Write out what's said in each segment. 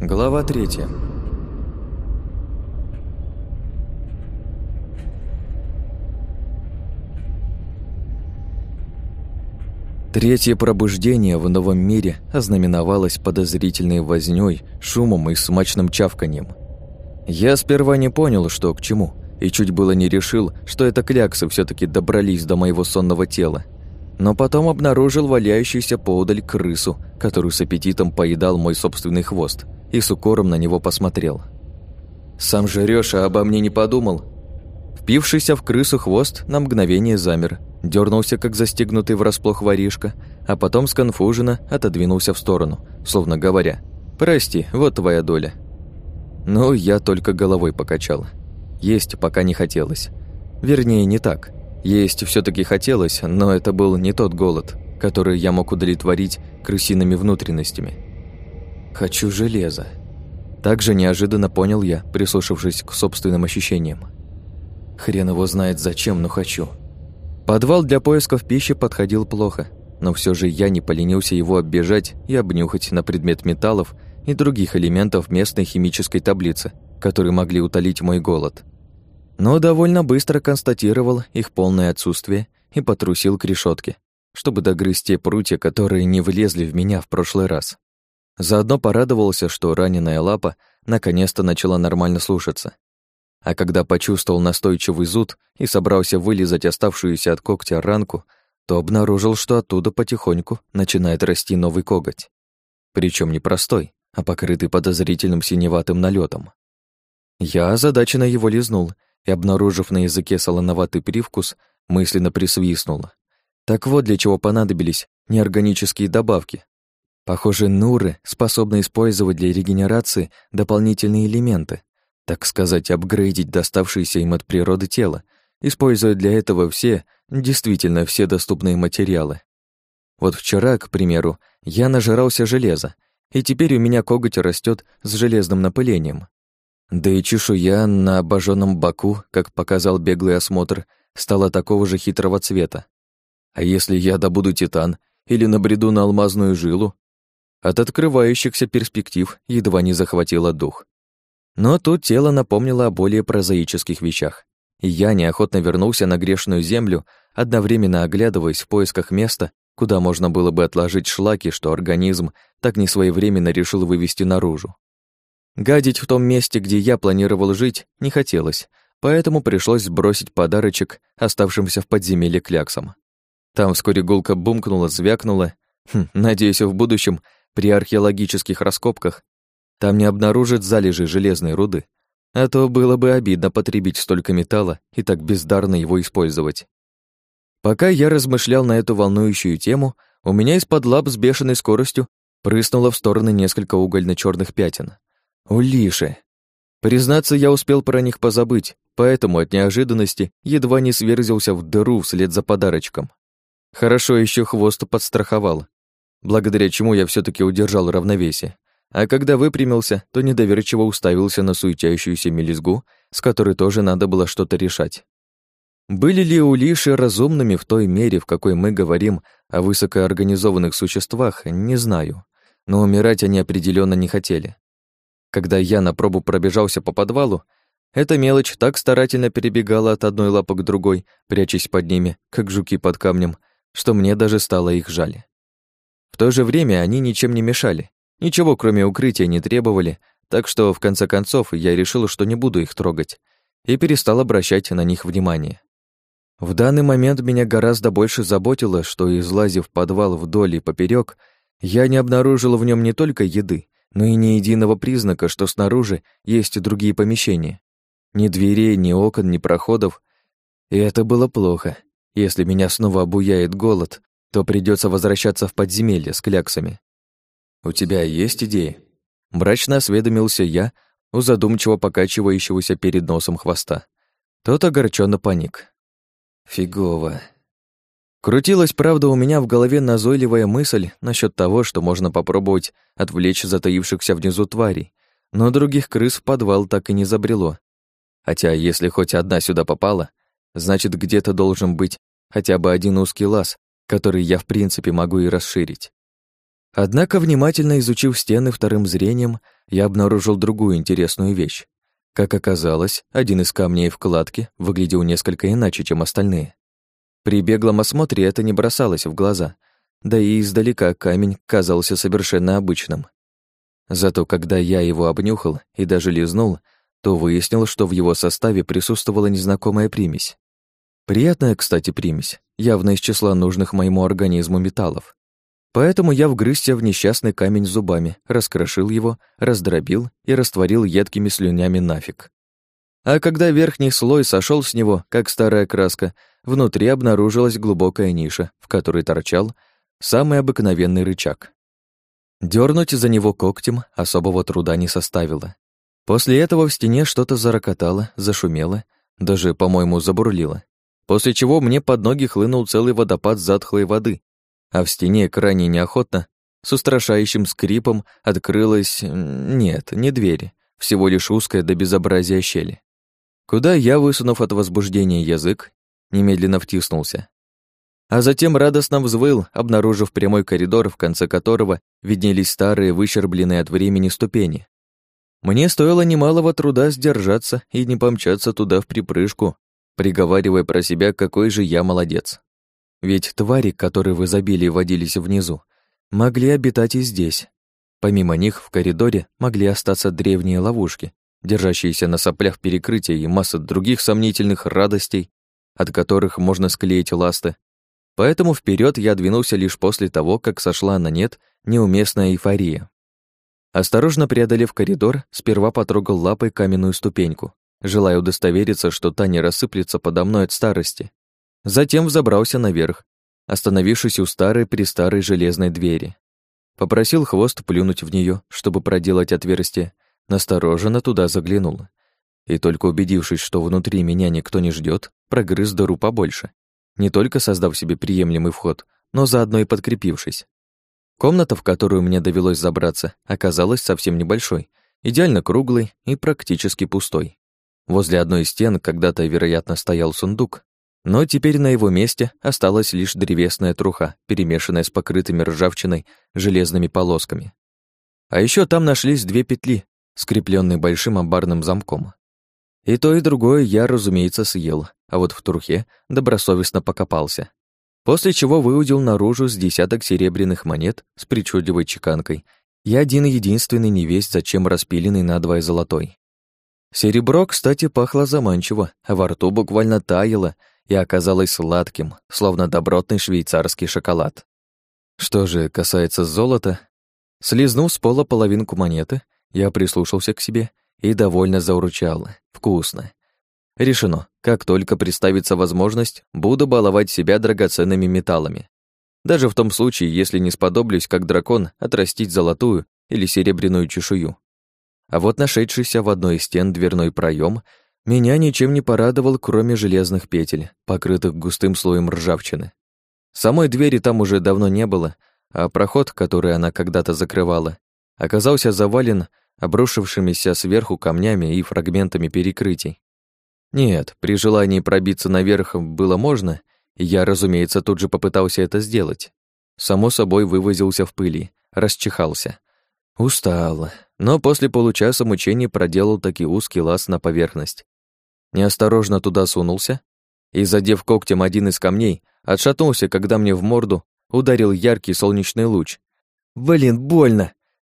Глава третья. Третье пробуждение в новом мире ознаменовалось подозрительной вознёй, шумом и смачным чавканьем. Я сперва не понял, что к чему, и чуть было не решил, что это кляксы все таки добрались до моего сонного тела. Но потом обнаружил валяющуюся поодаль крысу, которую с аппетитом поедал мой собственный хвост, и с укором на него посмотрел. «Сам жрёшь, а обо мне не подумал?» Впившийся в крысу хвост на мгновение замер, дернулся, как застегнутый врасплох воришка, а потом сконфуженно отодвинулся в сторону, словно говоря «Прости, вот твоя доля». Но я только головой покачал. Есть пока не хотелось. Вернее, не так. Есть все таки хотелось, но это был не тот голод, который я мог удовлетворить крысиными внутренностями. «Хочу железа». Также неожиданно понял я, прислушавшись к собственным ощущениям. Хрен его знает зачем, но хочу. Подвал для поисков пищи подходил плохо, но все же я не поленился его оббежать и обнюхать на предмет металлов и других элементов местной химической таблицы, которые могли утолить мой голод. Но довольно быстро констатировал их полное отсутствие и потрусил к решетке, чтобы догрызть те прутья, которые не влезли в меня в прошлый раз. Заодно порадовался, что раненая лапа наконец-то начала нормально слушаться, а когда почувствовал настойчивый зуд и собрался вылизать оставшуюся от когтя ранку, то обнаружил, что оттуда потихоньку начинает расти новый коготь. Причем не простой, а покрытый подозрительным синеватым налетом. Я озадаченно его лизнул и, обнаружив на языке солоноватый привкус, мысленно присвистнул. Так вот для чего понадобились неорганические добавки. Похоже, нуры способны использовать для регенерации дополнительные элементы, так сказать, апгрейдить доставшееся им от природы тело, используя для этого все, действительно все доступные материалы. Вот вчера, к примеру, я нажрался железа, и теперь у меня коготь растет с железным напылением. Да и чешуя на обожженном боку, как показал беглый осмотр, стала такого же хитрого цвета. А если я добуду титан или набреду на алмазную жилу? От открывающихся перспектив едва не захватило дух. Но тут тело напомнило о более прозаических вещах. И я неохотно вернулся на грешную землю, одновременно оглядываясь в поисках места, куда можно было бы отложить шлаки, что организм так несвоевременно решил вывести наружу. Гадить в том месте, где я планировал жить, не хотелось, поэтому пришлось сбросить подарочек оставшимся в подземелье кляксам. Там вскоре гулко бумкнула, звякнула. Хм, надеюсь, в будущем при археологических раскопках там не обнаружат залежи железной руды, а то было бы обидно потребить столько металла и так бездарно его использовать. Пока я размышлял на эту волнующую тему, у меня из-под лап с бешеной скоростью прыснуло в стороны несколько угольно черных пятен. Улиши! Признаться, я успел про них позабыть, поэтому от неожиданности едва не сверзился в дыру вслед за подарочком. Хорошо еще хвост подстраховал, благодаря чему я все таки удержал равновесие а когда выпрямился, то недоверчиво уставился на суетящуюся мелизгу, с которой тоже надо было что-то решать. Были ли улиши разумными в той мере, в какой мы говорим о высокоорганизованных существах, не знаю, но умирать они определенно не хотели. Когда я на пробу пробежался по подвалу, эта мелочь так старательно перебегала от одной лапы к другой, прячась под ними, как жуки под камнем, что мне даже стало их жаль. В то же время они ничем не мешали, Ничего, кроме укрытия, не требовали, так что, в конце концов, я решил, что не буду их трогать, и перестал обращать на них внимание. В данный момент меня гораздо больше заботило, что, излазив подвал вдоль и поперек, я не обнаружил в нем не только еды, но и ни единого признака, что снаружи есть и другие помещения. Ни дверей, ни окон, ни проходов. И это было плохо. Если меня снова обуяет голод, то придется возвращаться в подземелье с кляксами. «У тебя есть идеи?» Мрачно осведомился я у задумчиво покачивающегося перед носом хвоста. Тот огорченно паник. «Фигово». Крутилась, правда, у меня в голове назойливая мысль насчет того, что можно попробовать отвлечь затаившихся внизу тварей, но других крыс в подвал так и не забрело. Хотя, если хоть одна сюда попала, значит, где-то должен быть хотя бы один узкий лаз, который я в принципе могу и расширить. Однако, внимательно изучив стены вторым зрением, я обнаружил другую интересную вещь. Как оказалось, один из камней в кладке выглядел несколько иначе, чем остальные. При беглом осмотре это не бросалось в глаза, да и издалека камень казался совершенно обычным. Зато когда я его обнюхал и даже лизнул, то выяснил, что в его составе присутствовала незнакомая примесь. Приятная, кстати, примесь, явно из числа нужных моему организму металлов. Поэтому я вгрызся в несчастный камень зубами, раскрошил его, раздробил и растворил едкими слюнями нафиг. А когда верхний слой сошел с него, как старая краска, внутри обнаружилась глубокая ниша, в которой торчал самый обыкновенный рычаг. Дёрнуть за него когтем особого труда не составило. После этого в стене что-то зарокотало, зашумело, даже, по-моему, забурлило. После чего мне под ноги хлынул целый водопад затхлой воды, а в стене крайне неохотно, с устрашающим скрипом, открылась... Нет, не дверь, всего лишь узкая до безобразия щели. Куда я, высунув от возбуждения язык, немедленно втиснулся. А затем радостно взвыл, обнаружив прямой коридор, в конце которого виднелись старые, выщербленные от времени ступени. Мне стоило немалого труда сдержаться и не помчаться туда в припрыжку, приговаривая про себя, какой же я молодец. Ведь твари, которые в изобилии водились внизу, могли обитать и здесь. Помимо них в коридоре могли остаться древние ловушки, держащиеся на соплях перекрытия и масса других сомнительных радостей, от которых можно склеить ласты. Поэтому вперед я двинулся лишь после того, как сошла на нет неуместная эйфория. Осторожно преодолев коридор, сперва потрогал лапой каменную ступеньку, желая удостовериться, что та не рассыплется подо мной от старости. Затем взобрался наверх, остановившись у старой-престарой железной двери. Попросил хвост плюнуть в нее, чтобы проделать отверстие, настороженно туда заглянул. И только убедившись, что внутри меня никто не ждет, прогрыз дыру побольше, не только создав себе приемлемый вход, но заодно и подкрепившись. Комната, в которую мне довелось забраться, оказалась совсем небольшой, идеально круглой и практически пустой. Возле одной из стен когда-то, вероятно, стоял сундук, но теперь на его месте осталась лишь древесная труха, перемешанная с покрытыми ржавчиной железными полосками. А еще там нашлись две петли, скрепленные большим амбарным замком. И то, и другое я, разумеется, съел, а вот в трухе добросовестно покопался. После чего выудил наружу с десяток серебряных монет с причудливой чеканкой и один единственный невесть, зачем распиленный надвое золотой. Серебро, кстати, пахло заманчиво, а во рту буквально таяло и оказалось сладким, словно добротный швейцарский шоколад. Что же касается золота, слизнув с пола половинку монеты, я прислушался к себе и довольно заурчал. Вкусно. Решено. Как только представится возможность, буду баловать себя драгоценными металлами. Даже в том случае, если не сподоблюсь, как дракон, отрастить золотую или серебряную чешую. А вот нашедшийся в одной из стен дверной проем меня ничем не порадовал, кроме железных петель, покрытых густым слоем ржавчины. Самой двери там уже давно не было, а проход, который она когда-то закрывала, оказался завален обрушившимися сверху камнями и фрагментами перекрытий. Нет, при желании пробиться наверх было можно, и я, разумеется, тут же попытался это сделать. Само собой вывозился в пыли, расчихался. Устал, но после получаса мучений проделал таки узкий лаз на поверхность, неосторожно туда сунулся и, задев когтем один из камней, отшатнулся, когда мне в морду ударил яркий солнечный луч. «Блин, больно!»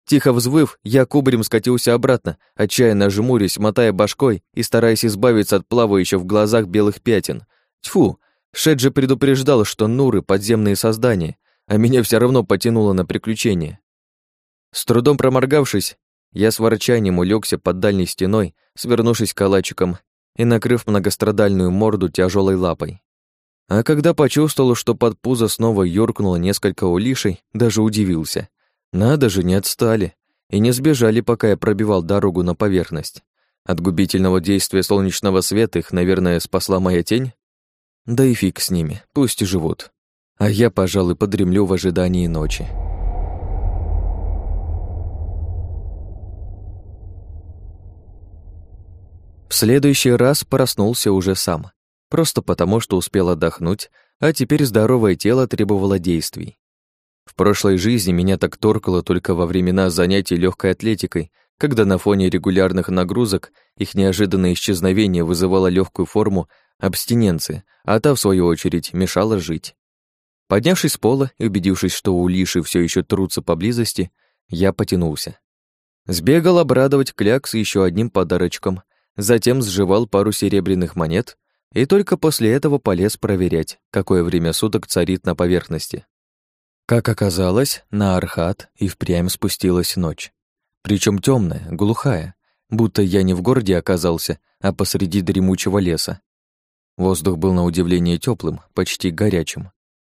Тихо взвыв, я кубарем скатился обратно, отчаянно жмурясь, мотая башкой и стараясь избавиться от плавающих в глазах белых пятен. Тьфу! Же предупреждал, что нуры — подземные создания, а меня все равно потянуло на приключения. С трудом проморгавшись, я с ворчанием улегся под дальней стеной, свернувшись калачиком и накрыв многострадальную морду тяжелой лапой. А когда почувствовал, что под пузо снова юркнуло несколько улишей, даже удивился. Надо же, не отстали. И не сбежали, пока я пробивал дорогу на поверхность. От губительного действия солнечного света их, наверное, спасла моя тень? Да и фиг с ними, пусть живут. А я, пожалуй, подремлю в ожидании ночи. В следующий раз проснулся уже сам. Просто потому, что успел отдохнуть, а теперь здоровое тело требовало действий. В прошлой жизни меня так торкало только во времена занятий легкой атлетикой, когда на фоне регулярных нагрузок их неожиданное исчезновение вызывало легкую форму абстиненции, а та, в свою очередь, мешала жить. Поднявшись с пола и убедившись, что у Лиши все еще трутся поблизости, я потянулся. Сбегал обрадовать Клякс еще одним подарочком, затем сживал пару серебряных монет и только после этого полез проверять, какое время суток царит на поверхности. Как оказалось, на Архат и впрямь спустилась ночь. Причем темная, глухая, будто я не в городе оказался, а посреди дремучего леса. Воздух был на удивление теплым, почти горячим.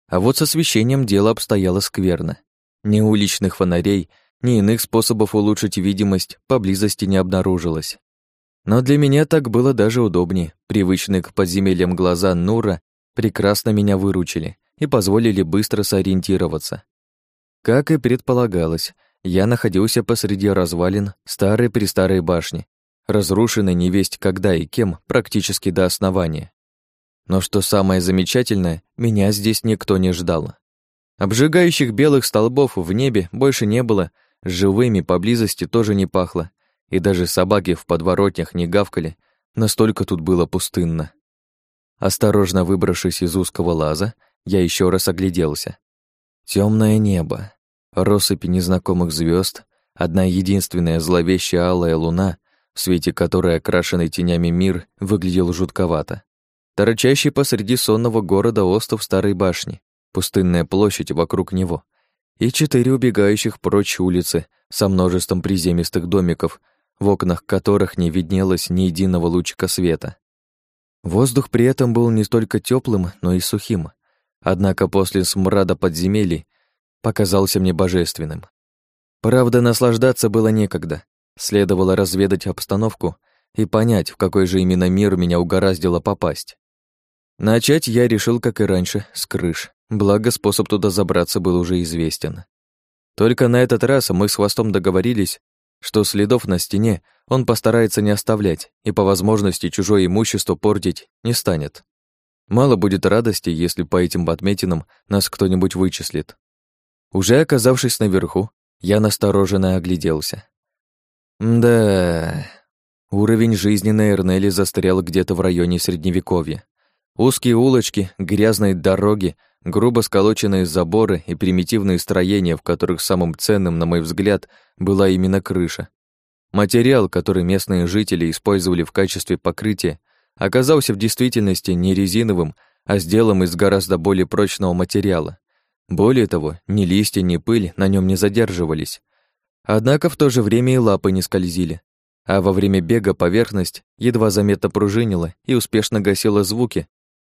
А вот с освещением дело обстояло скверно. Ни уличных фонарей, ни иных способов улучшить видимость поблизости не обнаружилось. Но для меня так было даже удобнее. Привычные к подземельям глаза Нура прекрасно меня выручили и позволили быстро сориентироваться. Как и предполагалось, я находился посреди развалин старой-престарой башни, разрушенной невесть когда и кем практически до основания. Но что самое замечательное, меня здесь никто не ждал. Обжигающих белых столбов в небе больше не было, живыми поблизости тоже не пахло, и даже собаки в подворотнях не гавкали, настолько тут было пустынно. Осторожно выбравшись из узкого лаза, я еще раз огляделся. Темное небо, россыпи незнакомых звезд, одна единственная зловещая алая луна, в свете которой окрашенный тенями мир выглядел жутковато. Торчащий посреди сонного города остов старой башни, пустынная площадь вокруг него и четыре убегающих прочь улицы со множеством приземистых домиков, в окнах которых не виднелось ни единого лучика света. Воздух при этом был не столько теплым, но и сухим. Однако после смрада подземелий показался мне божественным. Правда, наслаждаться было некогда. Следовало разведать обстановку и понять, в какой же именно мир меня угораздило попасть. Начать я решил, как и раньше, с крыш, благо способ туда забраться был уже известен. Только на этот раз мы с Хвостом договорились, что следов на стене он постарается не оставлять и по возможности чужое имущество портить не станет. Мало будет радости, если по этим отметинам нас кто-нибудь вычислит. Уже оказавшись наверху, я настороженно огляделся. Да, уровень жизни на Эрнеле застрял где-то в районе Средневековья. Узкие улочки, грязные дороги, грубо сколоченные заборы и примитивные строения, в которых самым ценным, на мой взгляд, была именно крыша. Материал, который местные жители использовали в качестве покрытия, оказался в действительности не резиновым, а сделан из гораздо более прочного материала. Более того, ни листья, ни пыль на нем не задерживались. Однако в то же время и лапы не скользили. А во время бега поверхность едва заметно пружинила и успешно гасила звуки,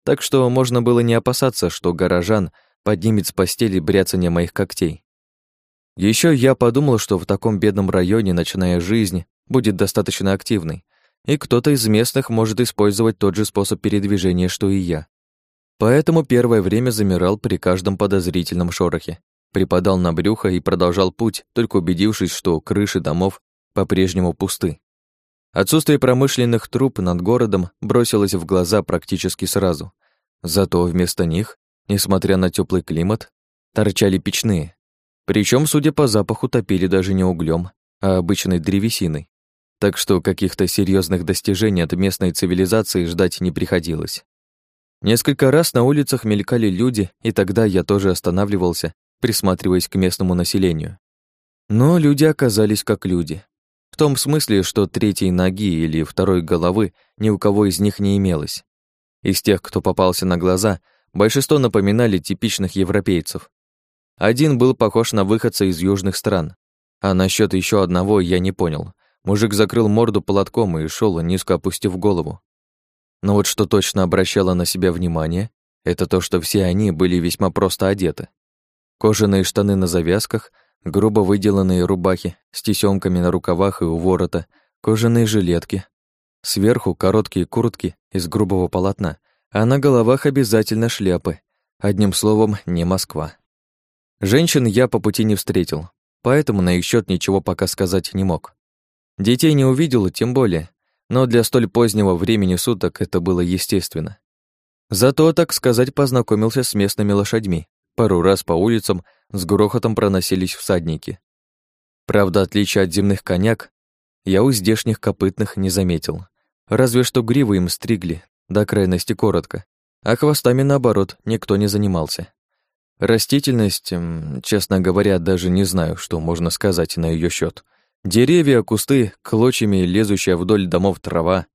так что можно было не опасаться, что горожан поднимет с постели бряцание моих когтей. Еще я подумал, что в таком бедном районе ночная жизнь будет достаточно активной, и кто-то из местных может использовать тот же способ передвижения, что и я. Поэтому первое время замирал при каждом подозрительном шорохе, припадал на брюхо и продолжал путь, только убедившись, что крыши домов по-прежнему пусты. Отсутствие промышленных труб над городом бросилось в глаза практически сразу. Зато вместо них, несмотря на теплый климат, торчали печные. Причем, судя по запаху, топили даже не углем, а обычной древесиной. Так что каких-то серьезных достижений от местной цивилизации ждать не приходилось. Несколько раз на улицах мелькали люди, и тогда я тоже останавливался, присматриваясь к местному населению. Но люди оказались как люди. В том смысле, что третьей ноги или второй головы ни у кого из них не имелось. Из тех, кто попался на глаза, большинство напоминали типичных европейцев. Один был похож на выходца из южных стран, а насчет еще одного я не понял. Мужик закрыл морду полотком и шел, низко опустив голову. Но вот что точно обращало на себя внимание, это то, что все они были весьма просто одеты. Кожаные штаны на завязках — грубо выделанные рубахи с тесёмками на рукавах и у ворота, кожаные жилетки. Сверху короткие куртки из грубого полотна, а на головах обязательно шляпы. Одним словом, не Москва. Женщин я по пути не встретил, поэтому на их счет ничего пока сказать не мог. Детей не увидел, тем более, но для столь позднего времени суток это было естественно. Зато, так сказать, познакомился с местными лошадьми, Пару раз по улицам с грохотом проносились всадники. Правда, отличия от земных коняк я у здешних копытных не заметил. Разве что гривы им стригли, до крайности коротко, а хвостами, наоборот, никто не занимался. Растительность, честно говоря, даже не знаю, что можно сказать на ее счет. Деревья, кусты, клочьями лезущая вдоль домов трава.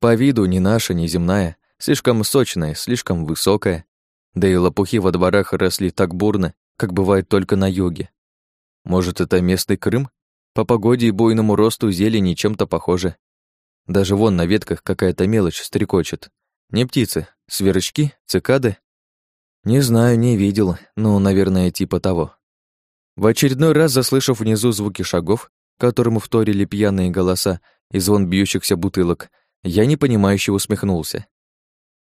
По виду ни наша, ни земная, слишком сочная, слишком высокая. Да и лопухи во дворах росли так бурно, как бывает только на юге. Может, это местный Крым? По погоде и буйному росту зелени чем-то похоже. Даже вон на ветках какая-то мелочь стрекочет. Не птицы, сверчки, цикады. Не знаю, не видел, но, наверное, типа того. В очередной раз, заслышав внизу звуки шагов, которому вторили пьяные голоса и звон бьющихся бутылок, я непонимающе усмехнулся.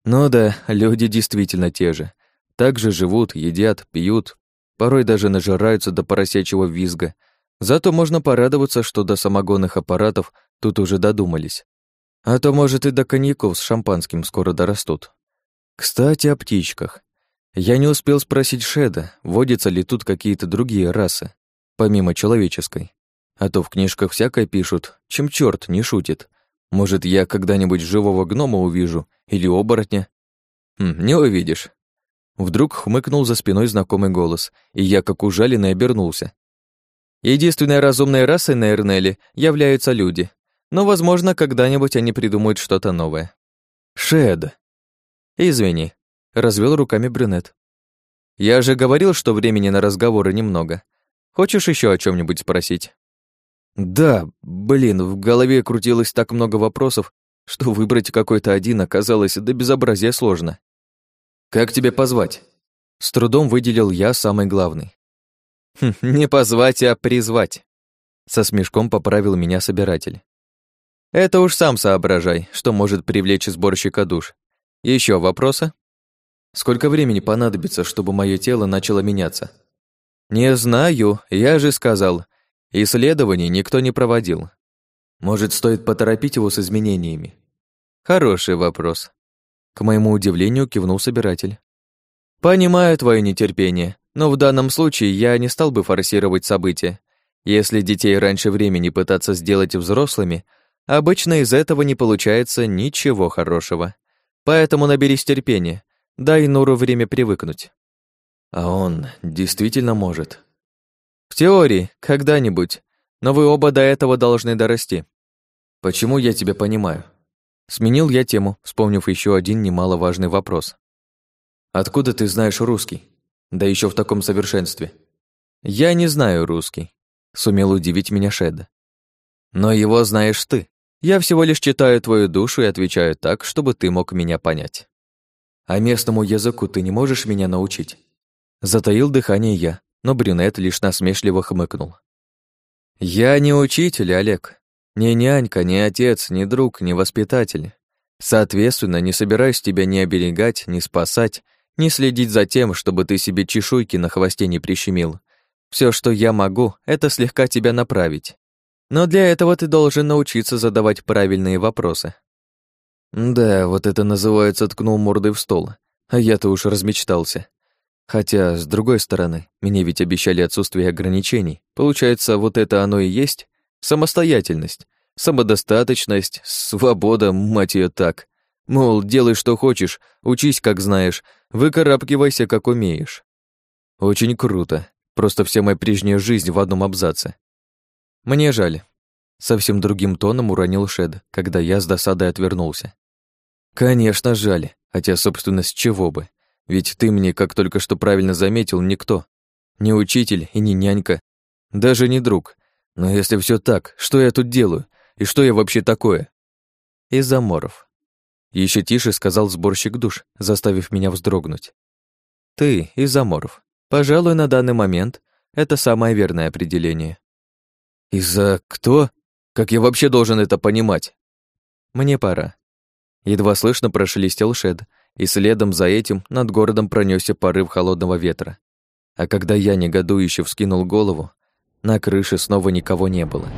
Ну да, люди действительно те же. Так же живут, едят, пьют, порой даже нажираются до поросячьего визга. Зато можно порадоваться, что до самогонных аппаратов тут уже додумались. А то, может, и до коньяков с шампанским скоро дорастут. Кстати, о птичках. Я не успел спросить Шеда, водятся ли тут какие-то другие расы, помимо человеческой. А то в книжках всякое пишут, чем черт не шутит. Может, я когда-нибудь живого гнома увижу или оборотня? Хм, не увидишь. Вдруг хмыкнул за спиной знакомый голос, и я, как ужаленный, обернулся. Единственной разумной расой на Эрнеле являются люди, но, возможно, когда-нибудь они придумают что-то новое. Шед. Извини, развел руками брюнет. Я же говорил, что времени на разговоры немного. Хочешь еще о чем нибудь спросить? Да, блин, в голове крутилось так много вопросов, что выбрать какой-то один оказалось до безобразия сложно. «Как тебе позвать?» С трудом выделил я самый главный. «Хм, «Не позвать, а призвать», — со смешком поправил меня собиратель. «Это уж сам соображай, что может привлечь сборщика душ. Еще вопросы?» «Сколько времени понадобится, чтобы мое тело начало меняться?» «Не знаю, я же сказал. Исследований никто не проводил. Может, стоит поторопить его с изменениями?» «Хороший вопрос», к моему удивлению кивнул собиратель. «Понимаю твое нетерпение, но в данном случае я не стал бы форсировать события. Если детей раньше времени пытаться сделать взрослыми, обычно из этого не получается ничего хорошего. Поэтому наберись терпения, дай Нуру время привыкнуть». «А он действительно может?» «В теории, когда-нибудь, но вы оба до этого должны дорасти». «Почему я тебя понимаю?» Сменил я тему, вспомнив еще один немаловажный вопрос. «Откуда ты знаешь русский? Да еще в таком совершенстве». «Я не знаю русский», — сумел удивить меня Шеда. «Но его знаешь ты. Я всего лишь читаю твою душу и отвечаю так, чтобы ты мог меня понять». «А местному языку ты не можешь меня научить?» Затаил дыхание я, но брюнет лишь насмешливо хмыкнул. «Я не учитель, Олег. Ни нянька, ни отец, ни друг, ни воспитатель. Соответственно, не собираюсь тебя ни оберегать, ни спасать, ни следить за тем, чтобы ты себе чешуйки на хвосте не прищемил. Все, что я могу, это слегка тебя направить. Но для этого ты должен научиться задавать правильные вопросы. Да, вот это называется ткнул мордой в стол. А я-то уж размечтался. Хотя, с другой стороны, мне ведь обещали отсутствие ограничений. Получается, вот это оно и есть? Самостоятельность, самодостаточность, свобода, мать ее так. Мол, делай, что хочешь, учись, как знаешь, выкарабкивайся, как умеешь. Очень круто. Просто вся моя прежняя жизнь в одном абзаце. Мне жаль. Совсем другим тоном уронил Шед, когда я с досадой отвернулся. Конечно, жаль. Хотя, собственно, с чего бы? Ведь ты мне, как только что правильно заметил, никто. Не учитель и не нянька. Даже не друг. Но если все так, что я тут делаю? И что я вообще такое? Из-за моров. Еще тише сказал сборщик душ, заставив меня вздрогнуть. Ты из моров. Пожалуй, на данный момент это самое верное определение. Из-за кто? Как я вообще должен это понимать? Мне пора. Едва слышно прошелестел шед, и следом за этим над городом пронесся порыв холодного ветра. А когда я негодующе вскинул голову, на крыше снова никого не было.